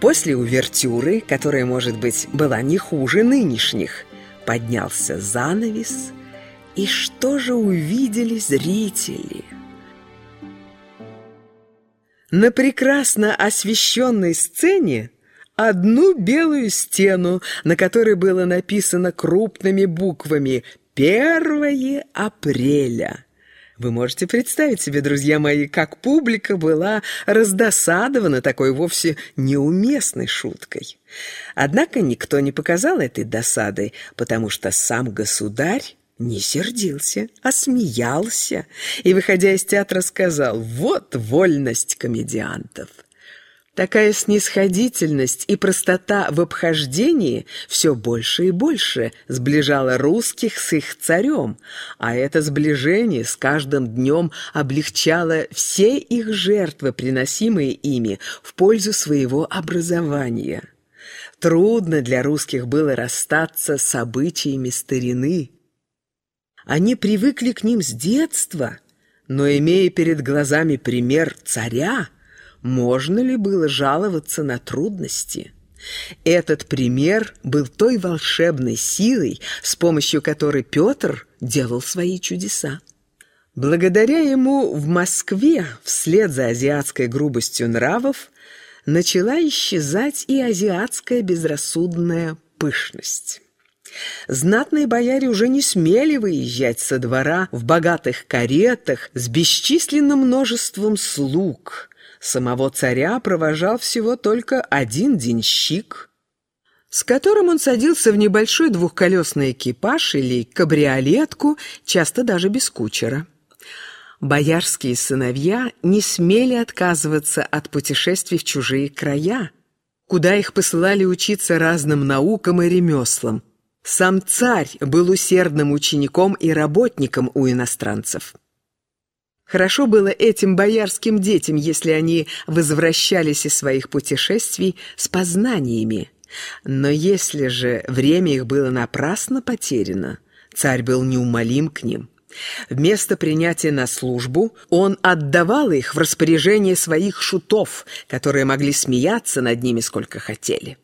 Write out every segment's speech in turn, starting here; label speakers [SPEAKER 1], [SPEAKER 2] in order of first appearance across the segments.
[SPEAKER 1] После увертюры, которая, может быть, была не хуже нынешних, поднялся занавес, и что же увидели зрители? На прекрасно освещенной сцене одну белую стену, на которой было написано крупными буквами «1 апреля». Вы можете представить себе, друзья мои, как публика была раздосадована такой вовсе неуместной шуткой. Однако никто не показал этой досады, потому что сам государь не сердился, а смеялся и, выходя из театра, сказал «Вот вольность комедиантов». Такая снисходительность и простота в обхождении все больше и больше сближала русских с их царем, а это сближение с каждым днем облегчало все их жертвы, приносимые ими в пользу своего образования. Трудно для русских было расстаться с обычаями старины. Они привыкли к ним с детства, но, имея перед глазами пример царя, можно ли было жаловаться на трудности? Этот пример был той волшебной силой, с помощью которой Петр делал свои чудеса. Благодаря ему в Москве, вслед за азиатской грубостью нравов, начала исчезать и азиатская безрассудная пышность. Знатные бояре уже не смели выезжать со двора в богатых каретах с бесчисленным множеством слуг – Самого царя провожал всего только один денщик, с которым он садился в небольшой двухколесный экипаж или кабриолетку, часто даже без кучера. Боярские сыновья не смели отказываться от путешествий в чужие края, куда их посылали учиться разным наукам и ремеслам. Сам царь был усердным учеником и работником у иностранцев. Хорошо было этим боярским детям, если они возвращались из своих путешествий с познаниями. Но если же время их было напрасно потеряно, царь был неумолим к ним. Вместо принятия на службу он отдавал их в распоряжение своих шутов, которые могли смеяться над ними сколько хотели.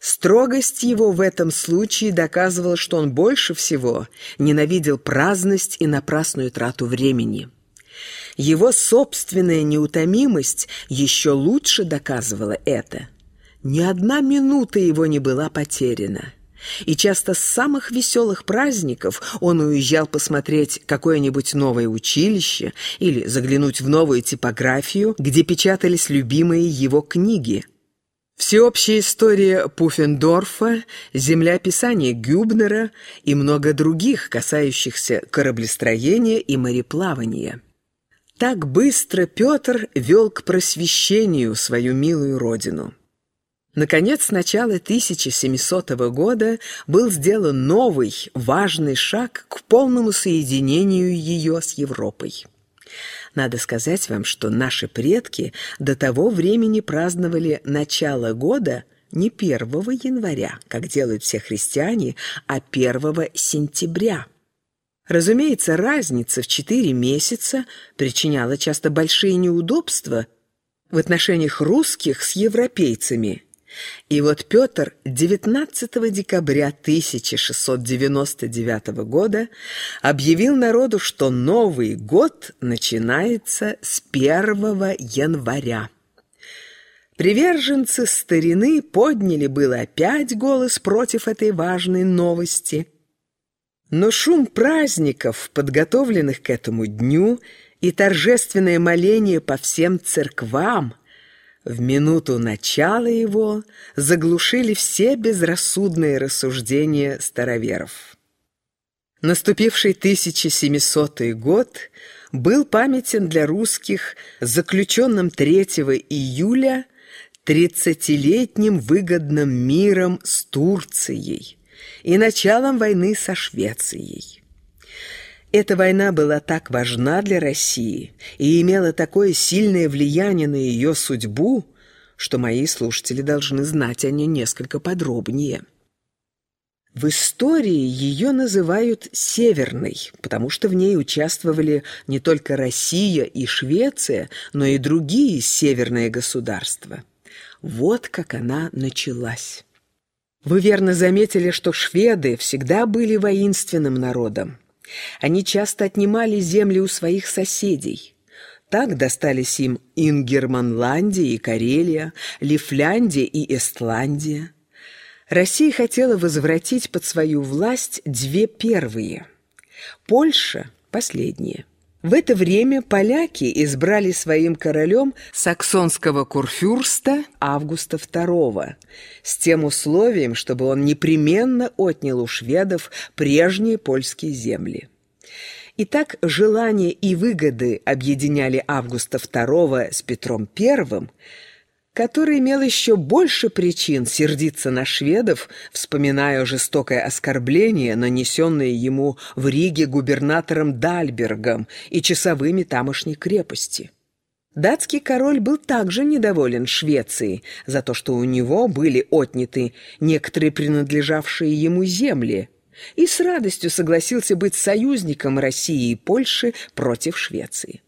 [SPEAKER 1] Строгость его в этом случае доказывала, что он больше всего ненавидел праздность и напрасную трату времени. Его собственная неутомимость еще лучше доказывала это. Ни одна минута его не была потеряна. И часто с самых веселых праздников он уезжал посмотреть какое-нибудь новое училище или заглянуть в новую типографию, где печатались любимые его книги. Всеобщая история Пуффендорфа, земля писания Гюбнера и много других, касающихся кораблестроения и мореплавания. Так быстро Петр вел к просвещению свою милую родину. Наконец, с начала 1700 года был сделан новый, важный шаг к полному соединению ее с Европой. Надо сказать вам, что наши предки до того времени праздновали начало года не 1 января, как делают все христиане, а 1 сентября – Разумеется, разница в четыре месяца причиняла часто большие неудобства в отношениях русских с европейцами. И вот Петр 19 декабря 1699 года объявил народу, что Новый год начинается с 1 января. Приверженцы старины подняли было опять голос против этой важной новости – но шум праздников, подготовленных к этому дню, и торжественное моление по всем церквам в минуту начала его заглушили все безрассудные рассуждения староверов. Наступивший 1700 год был памятен для русских заключенным 3 июля тридцатилетним выгодным миром с Турцией – и началом войны со Швецией. Эта война была так важна для России и имела такое сильное влияние на ее судьбу, что мои слушатели должны знать о ней несколько подробнее. В истории ее называют «северной», потому что в ней участвовали не только Россия и Швеция, но и другие северные государства – Вот как она началась. Вы верно заметили, что шведы всегда были воинственным народом. Они часто отнимали земли у своих соседей. Так достались им Ингерманландия и Карелия, Лифляндия и Эстландия. Россия хотела возвратить под свою власть две первые. Польша – последние. В это время поляки избрали своим королем саксонского курфюрста Августа II с тем условием, чтобы он непременно отнял у шведов прежние польские земли. Итак, желания и выгоды объединяли Августа II с Петром I – который имел еще больше причин сердиться на шведов, вспоминая жестокое оскорбление, нанесенное ему в Риге губернатором Дальбергом и часовыми тамошней крепости. Датский король был также недоволен Швецией за то, что у него были отняты некоторые принадлежавшие ему земли, и с радостью согласился быть союзником России и Польши против Швеции.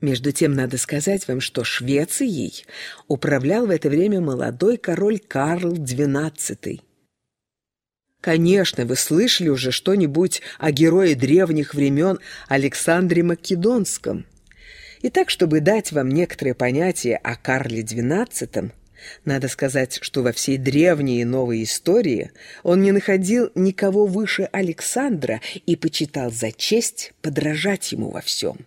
[SPEAKER 1] Между тем, надо сказать вам, что Швецией управлял в это время молодой король Карл XII. Конечно, вы слышали уже что-нибудь о герое древних времен Александре Македонском. И так, чтобы дать вам некоторые понятия о Карле XII, надо сказать, что во всей древней и новой истории он не находил никого выше Александра и почитал за честь подражать ему во всем.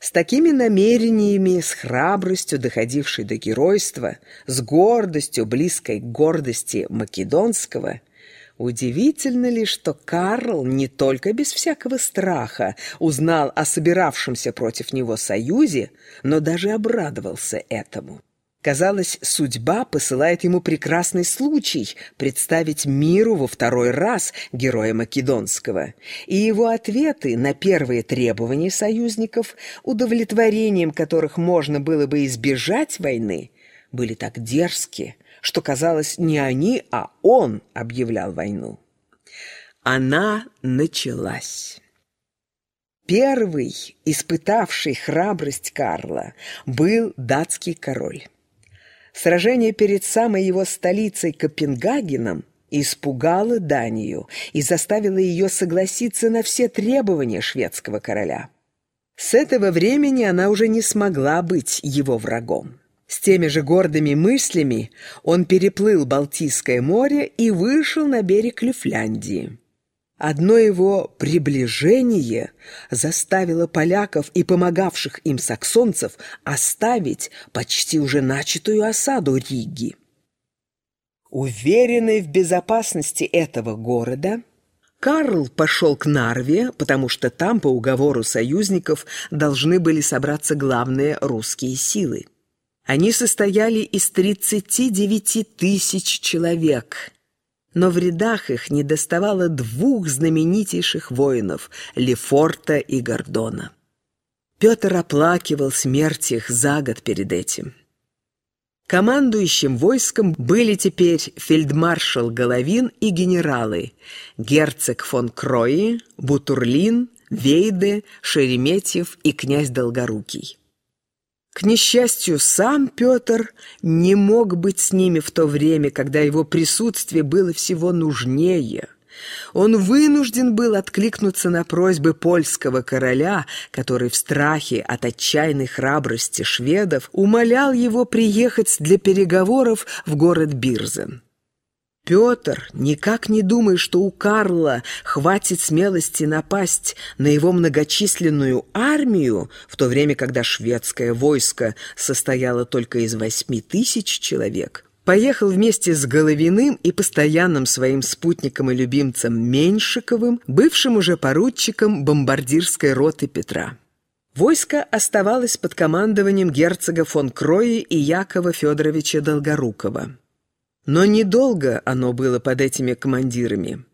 [SPEAKER 1] С такими намерениями, с храбростью, доходившей до геройства, с гордостью, близкой к гордости Македонского, Удивительно ли, что Карл не только без всякого страха узнал о собиравшемся против него союзе, но даже обрадовался этому. Казалось, судьба посылает ему прекрасный случай представить миру во второй раз героя Македонского, и его ответы на первые требования союзников, удовлетворением которых можно было бы избежать войны, были так дерзкие, что, казалось, не они, а он объявлял войну. Она началась. Первый, испытавший храбрость Карла, был датский король. Сражение перед самой его столицей Копенгагеном испугало Данию и заставило ее согласиться на все требования шведского короля. С этого времени она уже не смогла быть его врагом. С теми же гордыми мыслями он переплыл Балтийское море и вышел на берег Люфляндии. Одно его приближение заставило поляков и помогавших им саксонцев оставить почти уже начатую осаду Риги. Уверенный в безопасности этого города, Карл пошел к Нарве, потому что там, по уговору союзников, должны были собраться главные русские силы. Они состояли из 39 тысяч человек – но в рядах их недоставало двух знаменитейших воинов – Лефорта и Гордона. Петр оплакивал смерть их за год перед этим. Командующим войском были теперь фельдмаршал Головин и генералы герцог фон Крои, Бутурлин, Вейде, Шереметьев и князь Долгорукий. К несчастью, сам Петр не мог быть с ними в то время, когда его присутствие было всего нужнее. Он вынужден был откликнуться на просьбы польского короля, который в страхе от отчаянной храбрости шведов умолял его приехать для переговоров в город Бирзен. Петр, никак не думая, что у Карла хватит смелости напасть на его многочисленную армию, в то время, когда шведское войско состояло только из восьми тысяч человек, поехал вместе с Головиным и постоянным своим спутником и любимцем Меньшиковым, бывшим уже поручиком бомбардирской роты Петра. Войско оставалось под командованием герцога фон Крои и Якова Федоровича Долгорукова. Но недолго оно было под этими командирами.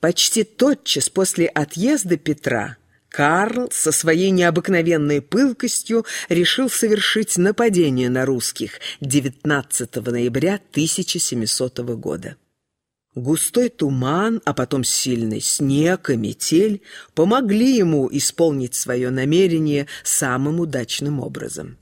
[SPEAKER 1] Почти тотчас после отъезда Петра Карл со своей необыкновенной пылкостью решил совершить нападение на русских 19 ноября 1700 года. Густой туман, а потом сильный снег и метель помогли ему исполнить свое намерение самым удачным образом.